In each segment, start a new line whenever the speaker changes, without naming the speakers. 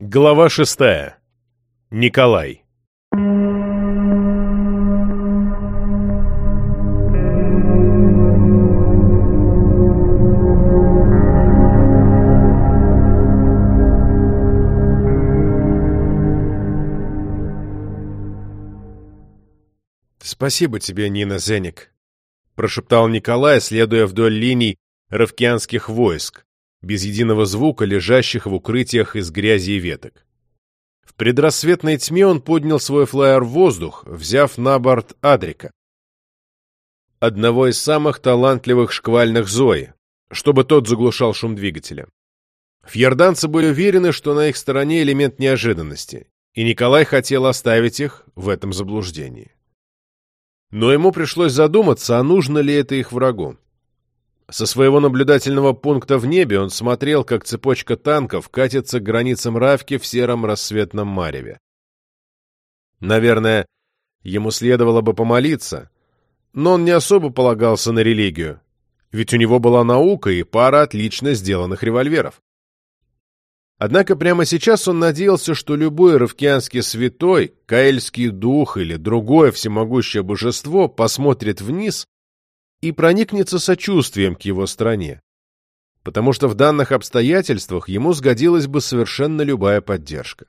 Глава шестая. Николай. «Спасибо тебе, Нина Зеник», — прошептал Николай, следуя вдоль линий равкианских войск, без единого звука, лежащих в укрытиях из грязи и веток. В предрассветной тьме он поднял свой флайер в воздух, взяв на борт Адрика. Одного из самых талантливых шквальных Зои, чтобы тот заглушал шум двигателя. Фьерданцы были уверены, что на их стороне элемент неожиданности, и Николай хотел оставить их в этом заблуждении. Но ему пришлось задуматься, а нужно ли это их врагу. Со своего наблюдательного пункта в небе он смотрел, как цепочка танков катится к границам Равки в сером рассветном мареве. Наверное, ему следовало бы помолиться, но он не особо полагался на религию, ведь у него была наука и пара отлично сделанных револьверов. Однако прямо сейчас он надеялся, что любой равкианский святой, каэльский дух или другое всемогущее божество посмотрит вниз и проникнется сочувствием к его стране, потому что в данных обстоятельствах ему сгодилась бы совершенно любая поддержка.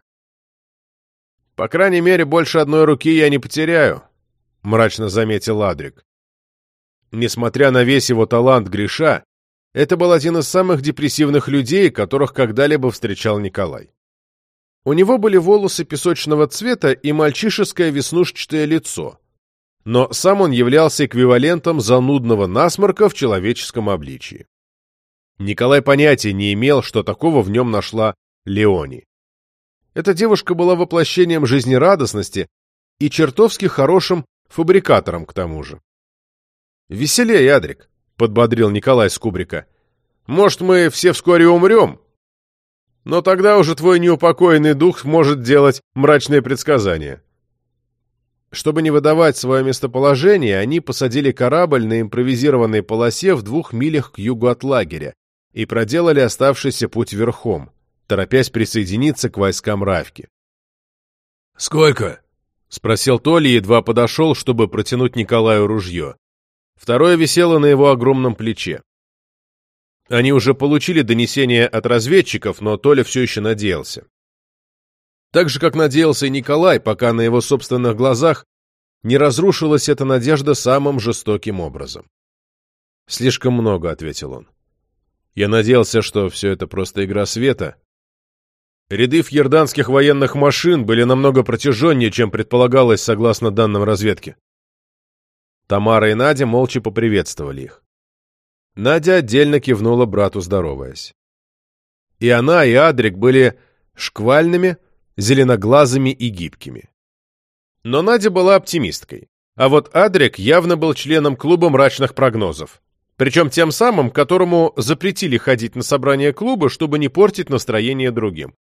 «По крайней мере, больше одной руки я не потеряю», — мрачно заметил Адрик. Несмотря на весь его талант греша, это был один из самых депрессивных людей, которых когда-либо встречал Николай. У него были волосы песочного цвета и мальчишеское веснушчатое лицо, но сам он являлся эквивалентом занудного насморка в человеческом обличии. Николай понятия не имел, что такого в нем нашла Леони. Эта девушка была воплощением жизнерадостности и чертовски хорошим фабрикатором к тому же. «Веселей, Адрик», — подбодрил Николай с кубрика. «Может, мы все вскоре умрем? Но тогда уже твой неупокоенный дух может делать мрачные предсказания». Чтобы не выдавать свое местоположение, они посадили корабль на импровизированной полосе в двух милях к югу от лагеря и проделали оставшийся путь верхом, торопясь присоединиться к войскам Равки.
«Сколько?»
— спросил Толи, едва подошел, чтобы протянуть Николаю ружье. Второе висело на его огромном плече. Они уже получили донесение от разведчиков, но Толя все еще надеялся. Так же, как надеялся и Николай, пока на его собственных глазах не разрушилась эта надежда самым жестоким образом. «Слишком много», — ответил он. «Я надеялся, что все это просто игра света». Ряды фьерданских военных машин были намного протяженнее, чем предполагалось согласно данным разведки. Тамара и Надя молча поприветствовали их. Надя отдельно кивнула брату, здороваясь. И она, и Адрик были шквальными, зеленоглазыми и гибкими. Но Надя была оптимисткой, а вот Адрик явно был членом клуба мрачных прогнозов. Причем тем самым, которому запретили ходить на собрание клуба, чтобы не портить настроение другим.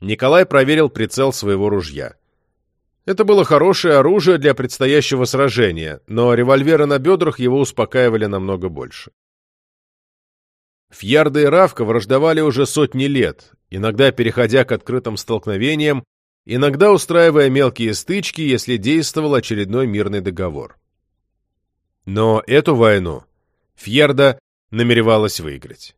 Николай проверил прицел своего ружья. Это было хорошее оружие для предстоящего сражения, но револьверы на бедрах его успокаивали намного больше. Фьярда и Равка враждовали уже сотни лет, иногда переходя к открытым столкновениям, иногда устраивая мелкие стычки, если действовал очередной мирный договор. Но эту войну Фьерда намеревалась выиграть.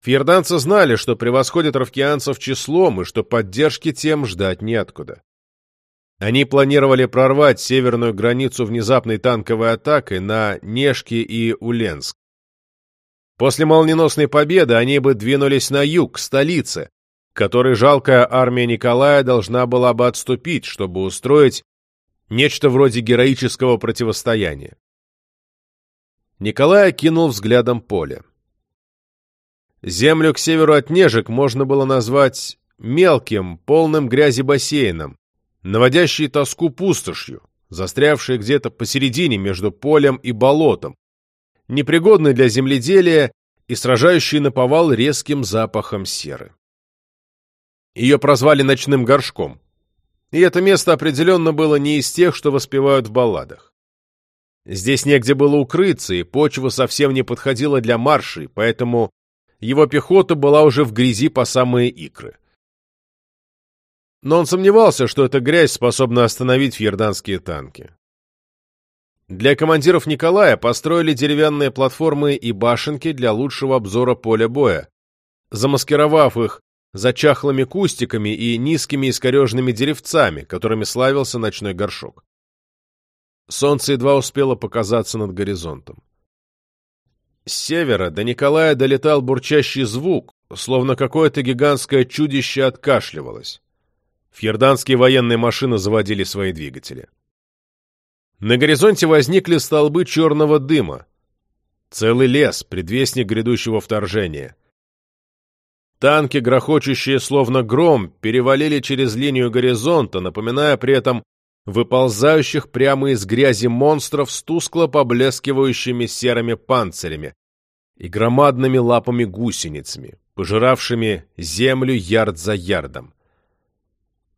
Фьерданцы знали, что превосходят равкианцев числом и что поддержки тем ждать неоткуда. Они планировали прорвать северную границу внезапной танковой атакой на Нешки и Уленск. После молниеносной победы они бы двинулись на юг, к столице, которой жалкая армия Николая должна была бы отступить, чтобы устроить нечто вроде героического противостояния. Николай окинул взглядом поле. Землю к северу от Нежек можно было назвать мелким, полным грязи бассейном, наводящей тоску пустошью, застрявшей где-то посередине между полем и болотом, непригодный для земледелия и сражающий наповал резким запахом серы. Ее прозвали «ночным горшком», и это место определенно было не из тех, что воспевают в балладах. Здесь негде было укрыться, и почва совсем не подходила для маршей, поэтому его пехота была уже в грязи по самые икры. но он сомневался, что эта грязь способна остановить фьерданские танки. Для командиров Николая построили деревянные платформы и башенки для лучшего обзора поля боя, замаскировав их за чахлыми кустиками и низкими искореженными деревцами, которыми славился ночной горшок. Солнце едва успело показаться над горизонтом. С севера до Николая долетал бурчащий звук, словно какое-то гигантское чудище откашливалось. Фьерданские военные машины заводили свои двигатели. На горизонте возникли столбы черного дыма. Целый лес, предвестник грядущего вторжения. Танки, грохочущие словно гром, перевалили через линию горизонта, напоминая при этом выползающих прямо из грязи монстров с тускло поблескивающими серыми панцирями и громадными лапами-гусеницами, пожиравшими землю ярд за ярдом.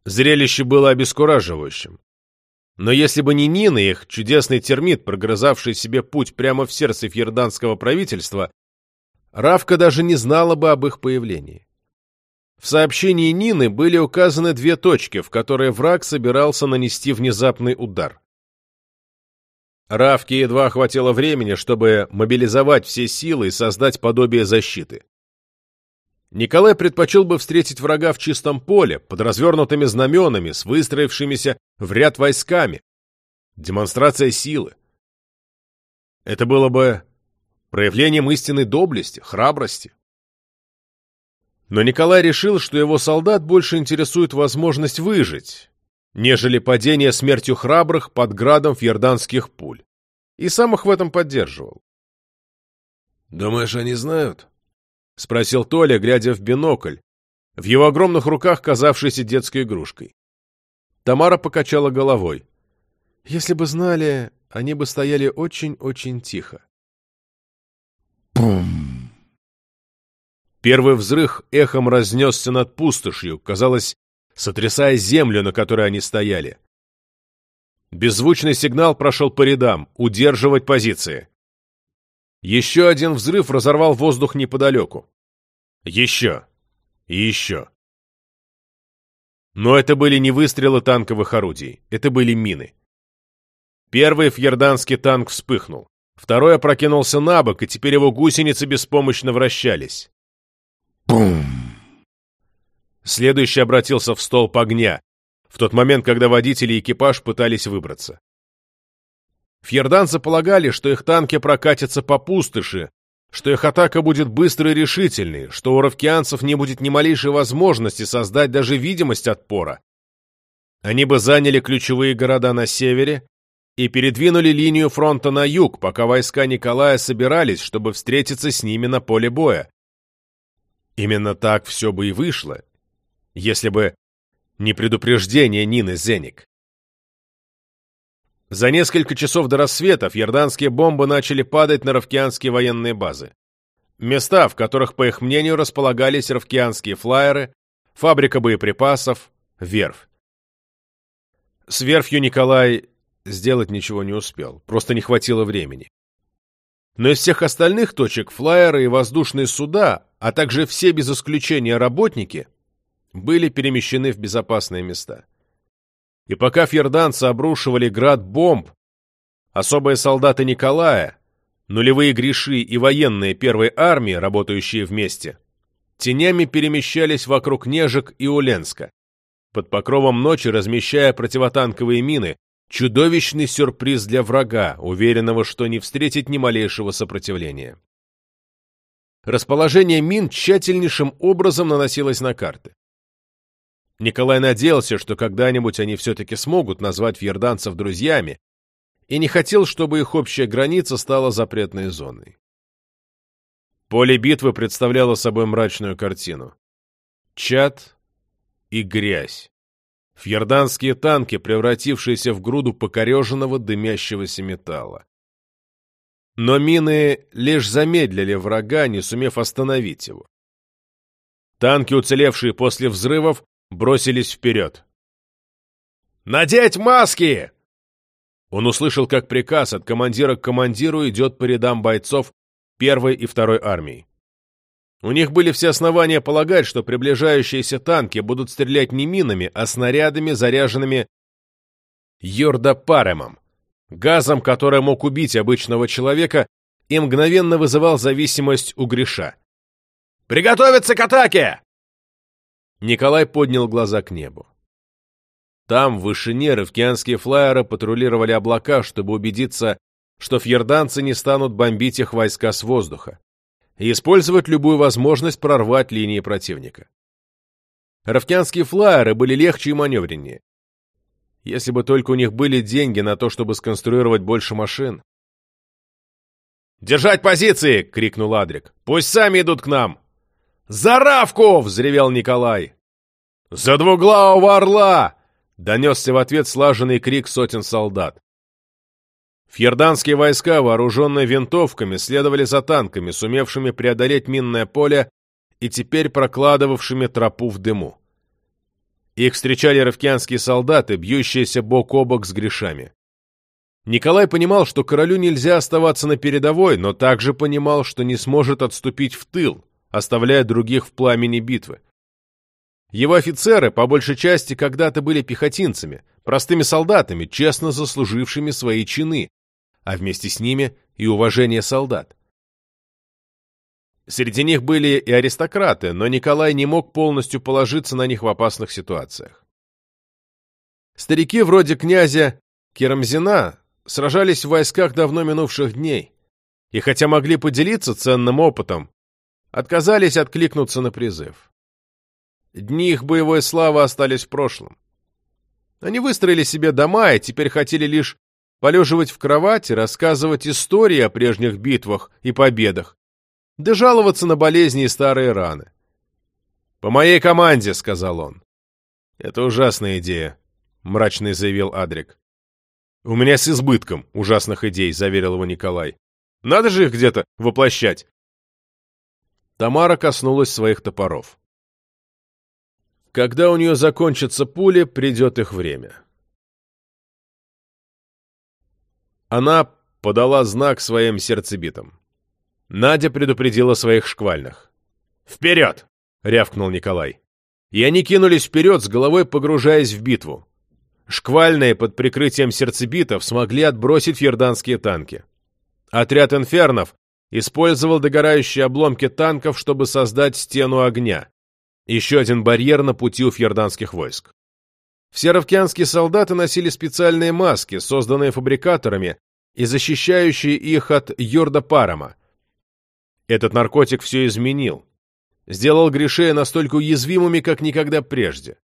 Зрелище было обескураживающим. Но если бы не Нина, их чудесный термит, прогрызавший себе путь прямо в сердце фьерданского правительства, Равка даже не знала бы об их появлении. В сообщении Нины были указаны две точки, в которые враг собирался нанести внезапный удар. Равке едва хватило времени, чтобы мобилизовать все силы и создать подобие защиты. Николай предпочел бы встретить врага в чистом поле, под развернутыми знаменами, с выстроившимися в ряд войсками. Демонстрация силы. Это было бы проявлением истинной доблести, храбрости. Но Николай решил, что его солдат больше интересует возможность выжить, нежели падение смертью храбрых под градом фьерданских пуль. И сам их в этом поддерживал.
«Думаешь, они знают?»
— спросил Толя, глядя в бинокль, в его огромных руках казавшейся детской игрушкой. Тамара покачала головой. «Если бы знали, они бы стояли очень-очень тихо».
Бум!
Первый взрыв эхом разнесся над пустошью, казалось, сотрясая землю, на которой они стояли. Беззвучный сигнал прошел по рядам «Удерживать позиции». Еще один взрыв разорвал воздух неподалеку. Еще. И еще. Но это были не выстрелы танковых орудий, это были мины. Первый фьерданский танк вспыхнул. Второй опрокинулся на бок, и теперь его гусеницы беспомощно вращались.
Бум!
Следующий обратился в столб огня, в тот момент, когда водители и экипаж пытались выбраться. Фьерданцы полагали, что их танки прокатятся по пустоши, что их атака будет быстрой и решительной, что у равкианцев не будет ни малейшей возможности создать даже видимость отпора. Они бы заняли ключевые города на севере и передвинули линию фронта на юг, пока войска Николая собирались, чтобы встретиться с ними на поле боя. Именно так все бы и вышло, если бы не предупреждение Нины Зеник. За несколько часов до рассвета фьерданские бомбы начали падать на равкианские военные базы. Места, в которых, по их мнению, располагались равкианские флайеры, фабрика боеприпасов, верфь. С верфью Николай сделать ничего не успел, просто не хватило времени. Но из всех остальных точек флайеры и воздушные суда, а также все без исключения работники, были перемещены в безопасные места. И пока фьерданцы обрушивали град бомб, особые солдаты Николая, нулевые греши и военные первой армии, работающие вместе, тенями перемещались вокруг Нежек и Уленска, под покровом ночи размещая противотанковые мины, чудовищный сюрприз для врага, уверенного, что не встретит ни малейшего сопротивления. Расположение мин тщательнейшим образом наносилось на карты. Николай надеялся, что когда-нибудь они все-таки смогут назвать фьерданцев друзьями, и не хотел, чтобы их общая граница стала запретной зоной. Поле битвы представляло собой мрачную картину. Чад и грязь. Фьерданские танки, превратившиеся в груду покореженного дымящегося металла. Но мины лишь замедлили врага, не сумев остановить его. Танки, уцелевшие после взрывов, бросились вперед. «Надеть маски!» Он услышал, как приказ от командира к командиру идет по рядам бойцов первой и второй армии. У них были все основания полагать, что приближающиеся танки будут стрелять не минами, а снарядами, заряженными йордопаремом, газом, который мог убить обычного человека и мгновенно вызывал зависимость у греша. «Приготовиться к атаке!» Николай поднял глаза к небу. Там, в вышине, рывкианские флайеры патрулировали облака, чтобы убедиться, что фьерданцы не станут бомбить их войска с воздуха и использовать любую возможность прорвать линии противника. Равкианские флайеры были легче и маневреннее. Если бы только у них были деньги на то, чтобы сконструировать больше машин. «Держать позиции!» — крикнул Адрик. «Пусть сами идут к нам!» «За Равку!» — взревел Николай. «За двуглавого орла!» — донесся в ответ слаженный крик сотен солдат. Фьерданские войска, вооруженные винтовками, следовали за танками, сумевшими преодолеть минное поле и теперь прокладывавшими тропу в дыму. Их встречали ровкианские солдаты, бьющиеся бок о бок с грешами. Николай понимал, что королю нельзя оставаться на передовой, но также понимал, что не сможет отступить в тыл, оставляя других в пламени битвы. Его офицеры, по большей части, когда-то были пехотинцами, простыми солдатами, честно заслужившими свои чины, а вместе с ними и уважение солдат. Среди них были и аристократы, но Николай не мог полностью положиться на них в опасных ситуациях. Старики вроде князя Керамзина сражались в войсках давно минувших дней, и хотя могли поделиться ценным опытом, отказались откликнуться на призыв. Дни их боевой славы остались в прошлом. Они выстроили себе дома и теперь хотели лишь полеживать в кровати, рассказывать истории о прежних битвах и победах, да жаловаться на болезни и старые раны. «По моей команде», — сказал он. «Это ужасная идея», — мрачно заявил Адрик. «У меня с избытком ужасных идей», — заверил его Николай. «Надо же их где-то воплощать». Тамара коснулась своих топоров. Когда у нее закончатся пули, придет их время. Она подала знак своим сердцебитам. Надя предупредила своих шквальных. «Вперед!» — рявкнул Николай. И они кинулись вперед, с головой погружаясь в битву. Шквальные под прикрытием сердцебитов смогли отбросить фьерданские танки. Отряд инфернов использовал догорающие обломки танков, чтобы создать стену огня. Еще один барьер на пути у фьерданских войск. Все ровкианские солдаты носили специальные маски, созданные фабрикаторами и защищающие их от йорда-парома. Этот наркотик все изменил. Сделал грешея настолько уязвимыми, как никогда прежде.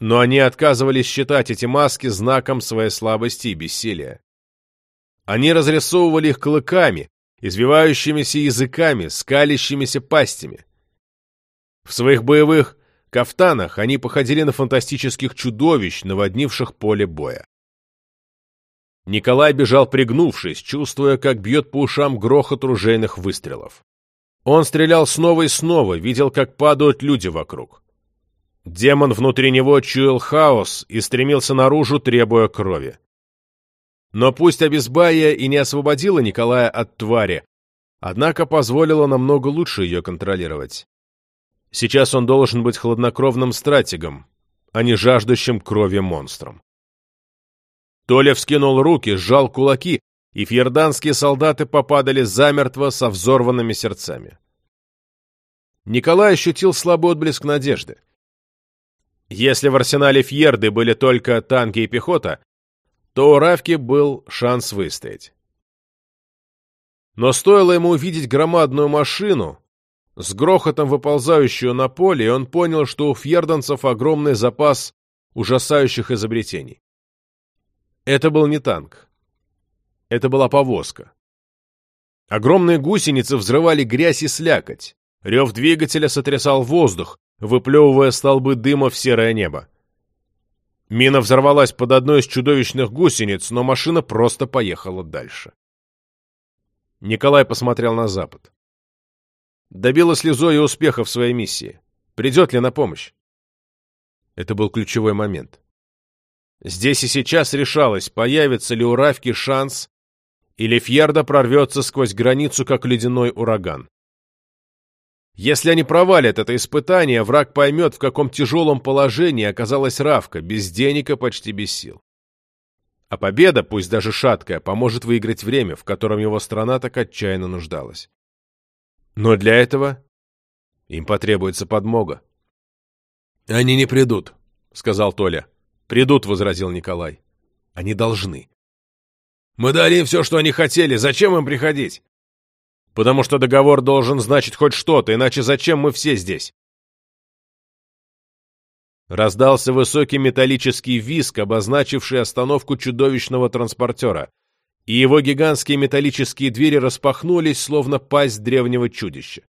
Но они отказывались считать эти маски знаком своей слабости и бессилия. Они разрисовывали их клыками, извивающимися языками, скалящимися пастями. В своих боевых кафтанах они походили на фантастических чудовищ, наводнивших поле боя. Николай бежал пригнувшись, чувствуя, как бьет по ушам грохот ружейных выстрелов. Он стрелял снова и снова, видел, как падают люди вокруг. Демон внутри него чуял хаос и стремился наружу, требуя крови. Но пусть Абисбая и не освободила Николая от твари, однако позволила намного лучше ее контролировать. Сейчас он должен быть хладнокровным стратегом, а не жаждущим крови монстром. Толя вскинул руки, сжал кулаки, и фьерданские солдаты попадали замертво со взорванными сердцами. Николай ощутил слабый отблеск надежды. Если в арсенале Фьерды были только танки и пехота, то у Равки был шанс выстоять. Но стоило ему увидеть громадную машину, с грохотом выползающую на поле, и он понял, что у фьерданцев огромный запас ужасающих изобретений. Это был не танк. Это была повозка. Огромные гусеницы взрывали грязь и слякоть. Рев двигателя сотрясал воздух, выплевывая столбы дыма в серое небо. Мина взорвалась под одной из чудовищных гусениц, но машина просто поехала дальше. Николай посмотрел на запад добила слезой и успеха в своей миссии. Придет ли на помощь? Это был ключевой момент. Здесь и сейчас решалось, появится ли у Равки шанс, или Фьерда прорвется сквозь границу, как ледяной ураган. Если они провалят это испытание, враг поймет, в каком тяжелом положении оказалась Равка, без денег и почти без сил. А победа, пусть даже шаткая, поможет выиграть время, в котором его страна так отчаянно нуждалась. Но для этого им потребуется подмога.
«Они не придут», — сказал Толя.
«Придут», — возразил Николай. «Они должны».
«Мы дали им все, что они хотели. Зачем им приходить?»
«Потому что договор должен значить хоть что-то, иначе зачем мы все здесь?» Раздался высокий металлический виск, обозначивший остановку чудовищного транспортера, и его гигантские металлические двери распахнулись, словно пасть древнего чудища.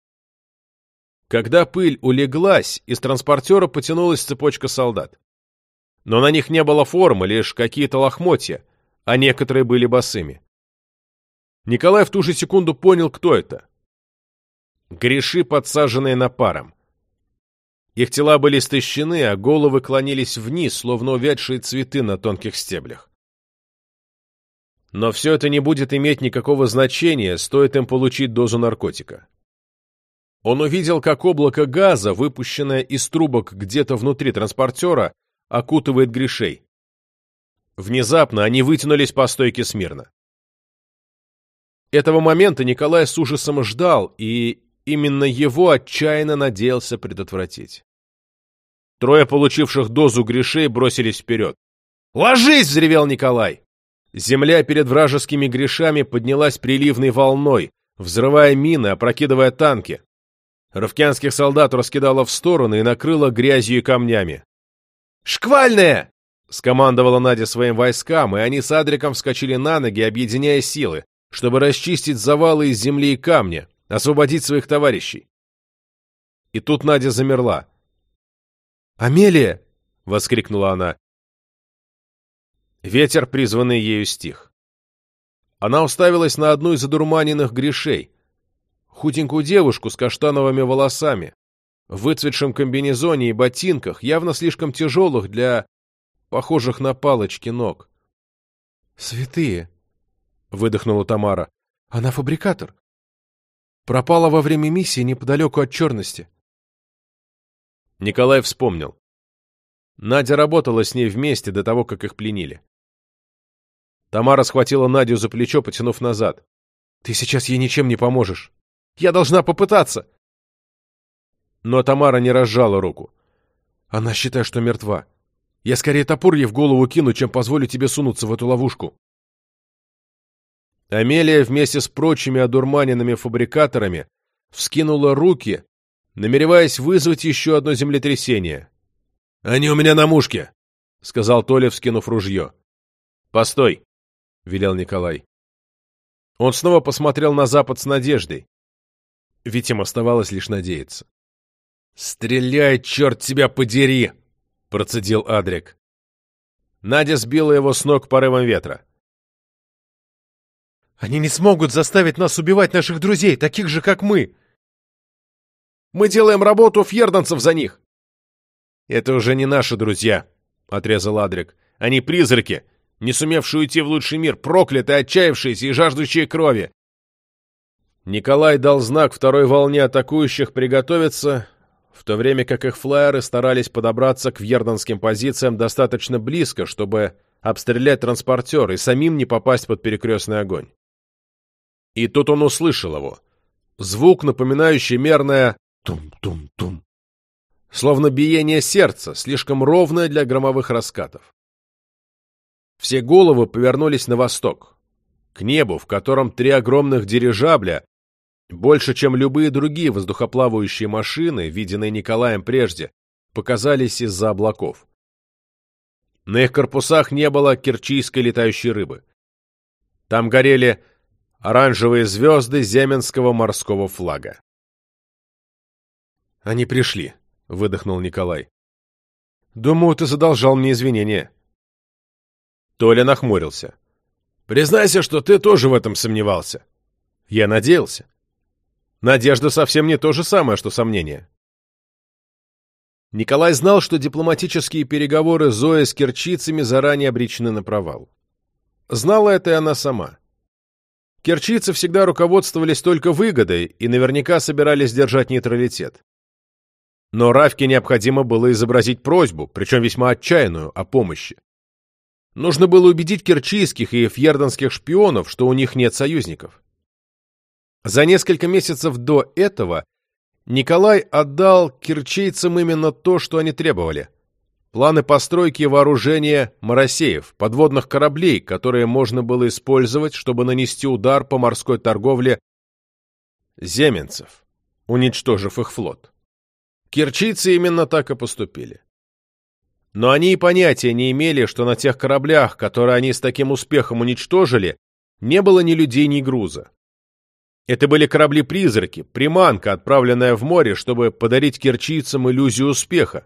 Когда пыль улеглась, из транспортера потянулась цепочка солдат. Но на них не было формы, лишь какие-то лохмотья, а некоторые были босыми. Николай в ту же секунду понял, кто это. Греши, подсаженные на паром. Их тела были истощены, а головы клонились вниз, словно увядшие цветы на тонких стеблях. Но все это не будет иметь никакого значения, стоит им получить дозу наркотика. Он увидел, как облако газа, выпущенное из трубок где-то внутри транспортера, окутывает грешей. Внезапно они вытянулись по стойке смирно. Этого момента Николай с ужасом ждал, и именно его отчаянно надеялся предотвратить. Трое получивших дозу грешей бросились вперед. «Ложись!» — взревел Николай. Земля перед вражескими грешами поднялась приливной волной, взрывая мины, опрокидывая танки. Ровкянских солдат раскидало в стороны и накрыло грязью и камнями. «Шквальная!» — скомандовала Надя своим войскам, и они с Адриком вскочили на ноги, объединяя силы, чтобы расчистить завалы из земли и камня, освободить своих товарищей. И тут Надя замерла. «Амелия!» — воскликнула она. Ветер, призванный ею, стих. Она уставилась на одну из задурманенных грешей, худенькую девушку с каштановыми волосами, в выцветшем комбинезоне и ботинках, явно слишком тяжелых для похожих на палочки ног. «Святые!» — выдохнула Тамара. «Она фабрикатор. Пропала во время миссии неподалеку от черности». Николай вспомнил. Надя работала с ней вместе до того, как их пленили. Тамара схватила Надю за плечо, потянув назад. «Ты сейчас ей ничем не поможешь. Я должна попытаться!» Но Тамара не разжала руку. «Она считает, что мертва. Я скорее топор ей в голову кину, чем позволю тебе сунуться в эту ловушку». Амелия вместе с прочими одурманенными фабрикаторами вскинула руки, намереваясь вызвать еще одно землетрясение.
«Они у меня на мушке!»
— сказал Толя, вскинув ружье. «Постой!» — велел Николай. Он снова посмотрел на запад с надеждой. Ведь им оставалось лишь надеяться.
«Стреляй, черт тебя подери!» — процедил Адрик.
Надя сбила его с ног порывом ветра.
«Они не смогут заставить нас убивать наших друзей, таких же, как мы!»
«Мы делаем работу фьерданцев за них!» «Это уже не наши друзья», — отрезал Адрик. «Они призраки, не сумевшие уйти в лучший мир, проклятые, отчаявшиеся и жаждущие крови. Николай дал знак второй волне атакующих приготовиться, в то время как их флайеры старались подобраться к вьерданским позициям достаточно близко, чтобы обстрелять транспортер и самим не попасть под перекрестный огонь. И тут он услышал его. Звук, напоминающий мерное «тум-тум-тум», словно биение сердца, слишком ровное для громовых раскатов. Все головы повернулись на восток, к небу, в котором три огромных дирижабля больше, чем любые другие воздухоплавающие машины, виденные Николаем прежде, показались из-за облаков. На их корпусах не было керчийской летающей рыбы. Там горели оранжевые звезды земенского морского флага. «Они пришли», — выдохнул Николай. «Думаю, ты задолжал мне извинения». Толя нахмурился. «Признайся, что ты тоже в этом сомневался». «Я надеялся». Надежда совсем не то же самое, что сомнение. Николай знал, что дипломатические переговоры Зои с керчицами заранее обречены на провал. Знала это и она сама. Керчийцы всегда руководствовались только выгодой и наверняка собирались держать нейтралитет. Но Равке необходимо было изобразить просьбу, причем весьма отчаянную, о помощи. Нужно было убедить керчийских и фьердонских шпионов, что у них нет союзников. За несколько месяцев до этого Николай отдал кирчейцам именно то, что они требовали. Планы постройки вооружения «Моросеев», подводных кораблей, которые можно было использовать, чтобы нанести удар по морской торговле земенцев, уничтожив их флот. Кирчийцы именно так и поступили. Но они и понятия не имели, что на тех кораблях, которые они с таким успехом уничтожили, не было ни людей, ни груза. Это были корабли-призраки, приманка, отправленная в море, чтобы подарить кирчийцам иллюзию успеха,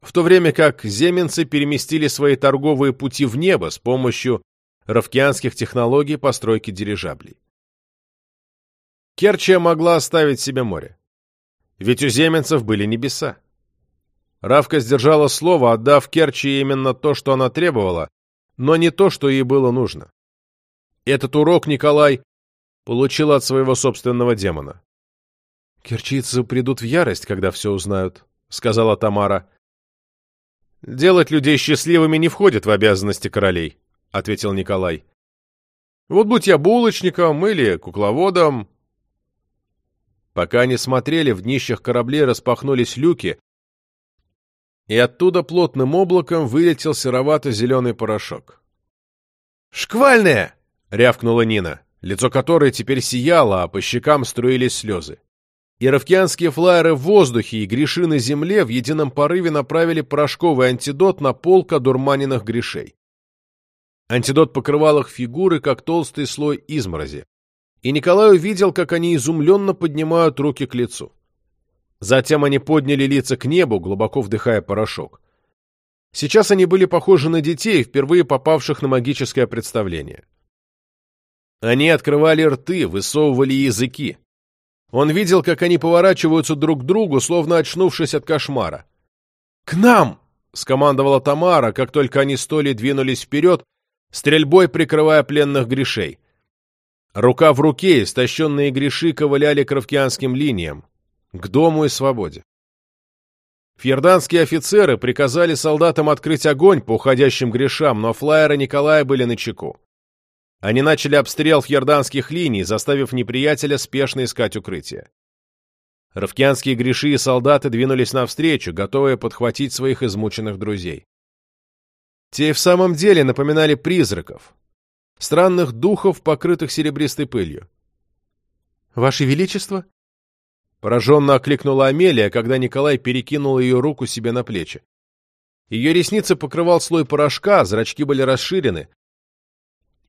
в то время как земенцы переместили свои торговые пути в небо с помощью равкианских технологий постройки дирижаблей. Керчия могла оставить себе море. Ведь у земенцев были небеса. Равка сдержала слово, отдав Керчи именно то, что она требовала, но не то, что ей было нужно. Этот урок Николай получил от своего собственного демона. «Керчийцы придут в ярость, когда все узнают», — сказала Тамара. «Делать людей счастливыми не входит в обязанности королей», — ответил Николай. «Вот будь я булочником или кукловодом...» Пока они смотрели, в днищах кораблей распахнулись люки, и оттуда плотным облаком вылетел серовато-зеленый порошок. «Шквальная!» — рявкнула Нина, лицо которой теперь сияло, а по щекам струились слезы. Яровкианские флайеры в воздухе и греши на земле в едином порыве направили порошковый антидот на полк одурманенных грешей. Антидот покрывал их фигуры, как толстый слой изморози. И Николай увидел, как они изумленно поднимают руки к лицу. Затем они подняли лица к небу, глубоко вдыхая порошок. Сейчас они были похожи на детей, впервые попавших на магическое представление. Они открывали рты, высовывали языки. Он видел, как они поворачиваются друг к другу, словно очнувшись от кошмара. «К нам!» — скомандовала Тамара, как только они с Толей двинулись вперед, стрельбой прикрывая пленных грешей. Рука в руке истощенные греши ковыляли к равкианским линиям к дому и свободе. Фьерданские офицеры приказали солдатам открыть огонь по уходящим грешам, но флайеры Николая были на чеку. Они начали обстрел фьерданских линий, заставив неприятеля спешно искать укрытие. Равкианские греши и солдаты двинулись навстречу, готовые подхватить своих измученных друзей. Те в самом деле напоминали призраков, странных духов, покрытых серебристой пылью. «Ваше Величество?» Пораженно окликнула Амелия, когда Николай перекинул ее руку себе на плечи. Ее ресницы покрывал слой порошка, зрачки были расширены.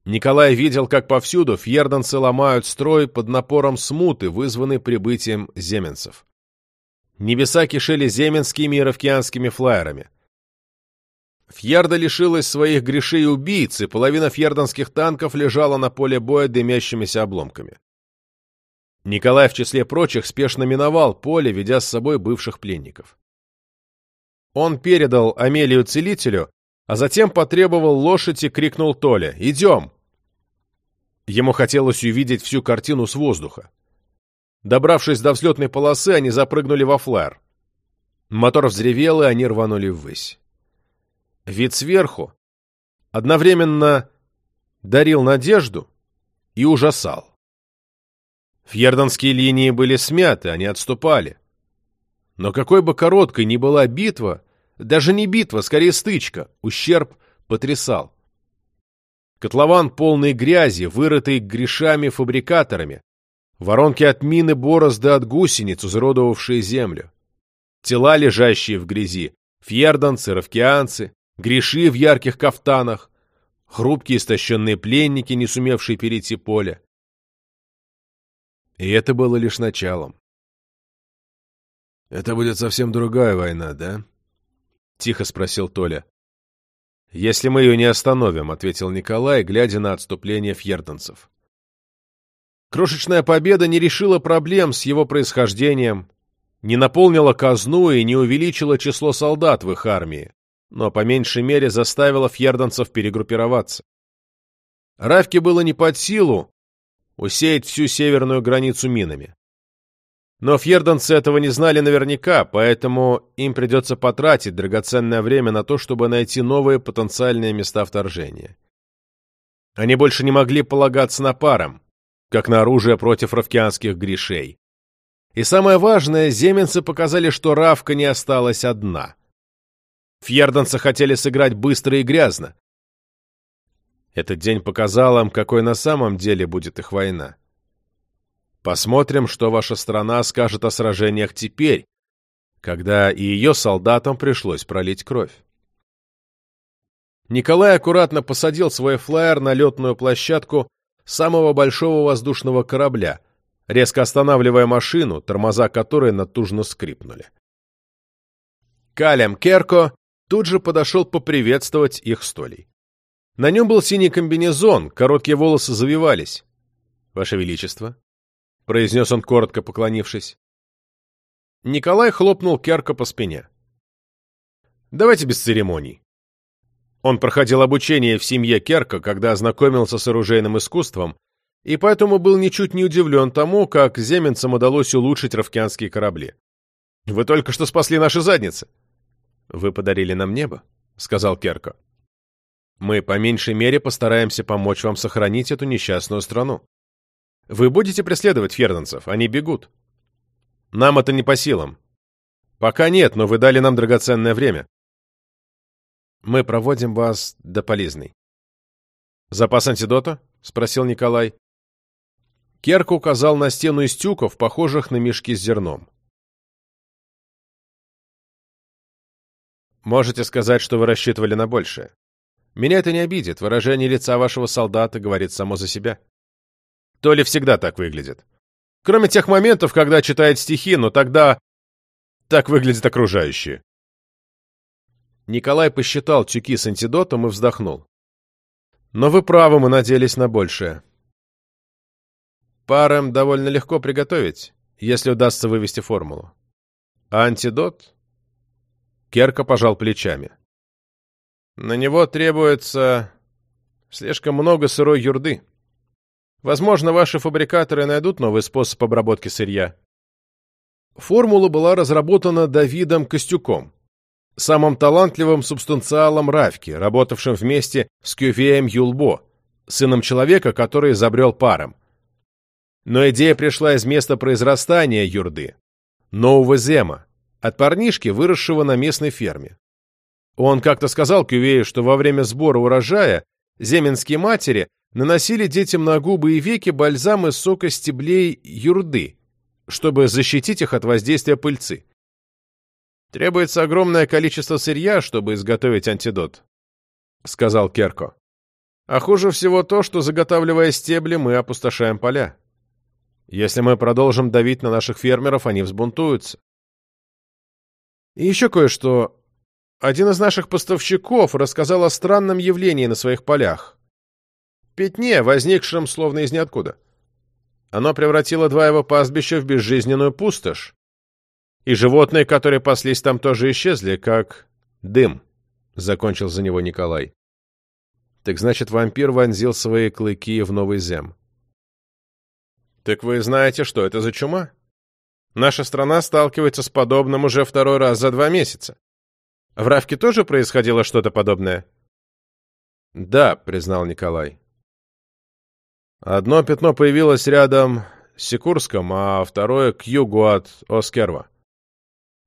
Николай видел, как повсюду фьерданцы ломают строй под напором смуты, вызванной прибытием земенцев. Небеса кишели земенскими и равкианскими флайерами. Фьерда лишилась своих грешей убийц, и половина фьерданских танков лежала на поле боя дымящимися обломками. Николай, в числе прочих, спешно миновал поле, ведя с собой бывших пленников. Он передал Амелию целителю, а затем потребовал лошадь и крикнул Толя «Идем!». Ему хотелось увидеть всю картину с воздуха. Добравшись до взлетной полосы, они запрыгнули во флайер. Мотор взревел, и они рванули ввысь. Вид сверху одновременно дарил надежду и ужасал. Фьердонские линии были смяты, они отступали. Но какой бы короткой ни была битва, даже не битва, скорее стычка, ущерб потрясал. Котлован полный грязи, вырытый грешами-фабрикаторами, воронки от мины борозды от гусениц, изуродовавшие землю. Тела, лежащие в грязи, фьердонцы, равкианцы, греши в ярких кафтанах, хрупкие истощенные пленники, не сумевшие перейти поле. И это было лишь началом. «Это будет совсем другая война, да?» — тихо спросил Толя. «Если мы ее не остановим», — ответил Николай, глядя на отступление фьертонцев. Крошечная победа не решила проблем с его происхождением, не наполнила казну и не увеличила число солдат в их армии, но по меньшей мере заставила фьердонцев перегруппироваться. Равке было не под силу усеять всю северную границу минами. Но фьерданцы этого не знали наверняка, поэтому им придется потратить драгоценное время на то, чтобы найти новые потенциальные места вторжения. Они больше не могли полагаться на парам, как на оружие против равкианских грешей. И самое важное, земенцы показали, что Равка не осталась одна. Фьерданцы хотели сыграть быстро и грязно. Этот день показал им, какой на самом деле будет их война. Посмотрим, что ваша страна скажет о сражениях теперь, когда и ее солдатам пришлось пролить кровь. Николай аккуратно посадил свой флайер на летную площадку самого большого воздушного корабля, резко останавливая машину, тормоза которой натужно скрипнули. Калем Керко тут же подошел поприветствовать их столей. На нем был синий комбинезон, короткие волосы завивались. «Ваше Величество», — произнес он, коротко поклонившись. Николай хлопнул Керко по спине. «Давайте без церемоний. Он проходил обучение в семье Керка, когда ознакомился с оружейным искусством, и поэтому был ничуть не удивлен тому, как земенцам удалось улучшить равкианские корабли. «Вы только что спасли наши задницы!» «Вы подарили нам небо», — сказал Керка. «Мы по меньшей мере постараемся помочь вам сохранить эту несчастную страну. Вы будете преследовать ферданцев, они бегут. Нам это не по силам. Пока нет, но вы дали нам драгоценное время. Мы проводим вас до Полизной. «Запас антидота?» — спросил Николай. Керк указал на стену из тюков, похожих на мешки с зерном. «Можете сказать, что вы рассчитывали на большее. Меня это не обидит. Выражение лица вашего солдата говорит само за себя. То ли всегда так выглядит. Кроме тех моментов, когда читает стихи, но тогда так выглядят окружающие. Николай посчитал тюки с антидотом и вздохнул. Но вы правы, мы надеялись на большее. Парам довольно легко приготовить, если удастся вывести формулу. А антидот? Керка пожал плечами. На него требуется слишком много сырой юрды. Возможно, ваши фабрикаторы найдут новый способ обработки сырья. Формула была разработана Давидом Костюком, самым талантливым субстанциалом Равки, работавшим вместе с Кювеем Юлбо, сыном человека, который изобрел паром. Но идея пришла из места произрастания юрды, нового зема, от парнишки, выросшего на местной ферме. Он как-то сказал Кювею, что во время сбора урожая земенские матери наносили детям на губы и веки бальзам из сока стеблей юрды, чтобы защитить их от воздействия пыльцы. Требуется огромное количество сырья, чтобы изготовить антидот, — сказал Керко. А хуже всего то, что, заготавливая стебли, мы опустошаем поля. Если мы продолжим давить на наших фермеров, они взбунтуются. И еще кое-что. Один из наших поставщиков рассказал о странном явлении на своих полях. Пятне, возникшем словно из ниоткуда. Оно превратило два его пастбища в безжизненную пустошь, и животные, которые паслись там, тоже исчезли, как дым, — закончил за него Николай. Так значит, вампир вонзил свои клыки в новый зем. Так вы знаете, что это за чума? Наша страна сталкивается с подобным уже второй раз за два месяца. В Равке тоже происходило что-то подобное? Да, признал Николай. Одно пятно появилось рядом с Сикурском, а второе к югу от Оскерва.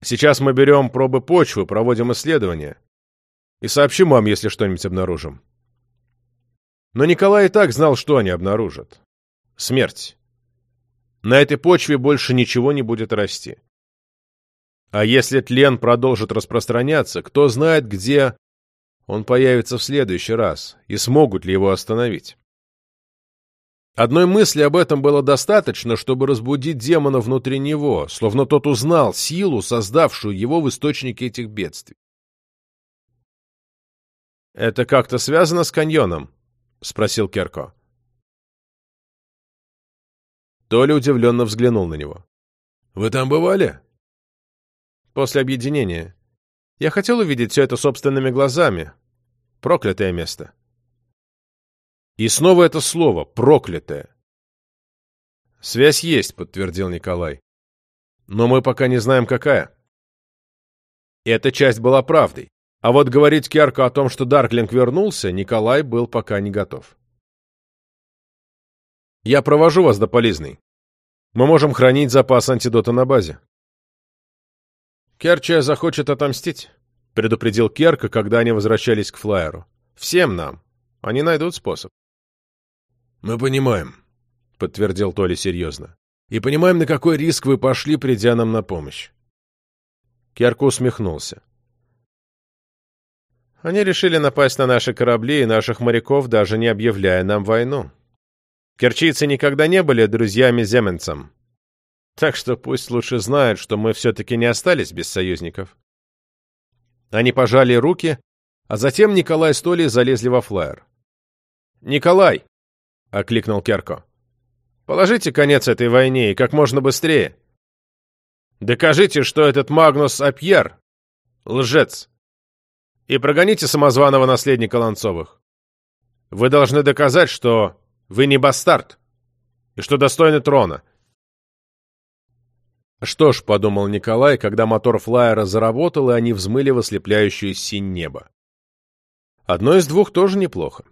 Сейчас мы берем пробы почвы, проводим исследования. И сообщим вам, если что-нибудь обнаружим. Но Николай и так знал, что они обнаружат. Смерть. На этой почве больше ничего не будет расти. А если тлен продолжит распространяться, кто знает, где он появится в следующий раз, и смогут ли его остановить. Одной мысли об этом было достаточно, чтобы разбудить демона внутри него, словно тот узнал силу, создавшую его в источнике этих бедствий. «Это как-то связано с каньоном?» — спросил Керко. Толя удивленно взглянул на него. «Вы там бывали?» «После объединения. Я хотел увидеть все это собственными глазами. Проклятое место». И снова это слово «проклятое». «Связь есть», — подтвердил Николай. «Но мы пока не знаем, какая». Эта часть была правдой. А вот говорить Керку о том, что Дарклинг вернулся, Николай был пока не готов. «Я провожу вас до Полизной. Мы можем хранить запас антидота на базе». «Керча захочет отомстить», — предупредил Керка, когда они возвращались к флайеру. «Всем нам. Они найдут способ».
«Мы понимаем», — подтвердил Толи серьезно.
«И понимаем, на какой риск вы пошли, придя нам на помощь». Керка усмехнулся. Они решили напасть на наши корабли и наших моряков, даже не объявляя нам войну. Керчийцы никогда не были друзьями земенцам. Так что пусть лучше знают, что мы все-таки не остались без союзников. Они пожали руки, а затем Николай с Толей залезли во флайер. «Николай!» — окликнул Керко. «Положите конец этой войне и как можно быстрее. Докажите, что этот Магнус Апьер — лжец и прогоните самозваного наследника Ланцовых. Вы должны доказать, что вы не бастард, и что достойны трона. Что ж, подумал Николай, когда мотор флайера заработал, и они взмыли в ослепляющую синь небо. Одно из двух тоже неплохо.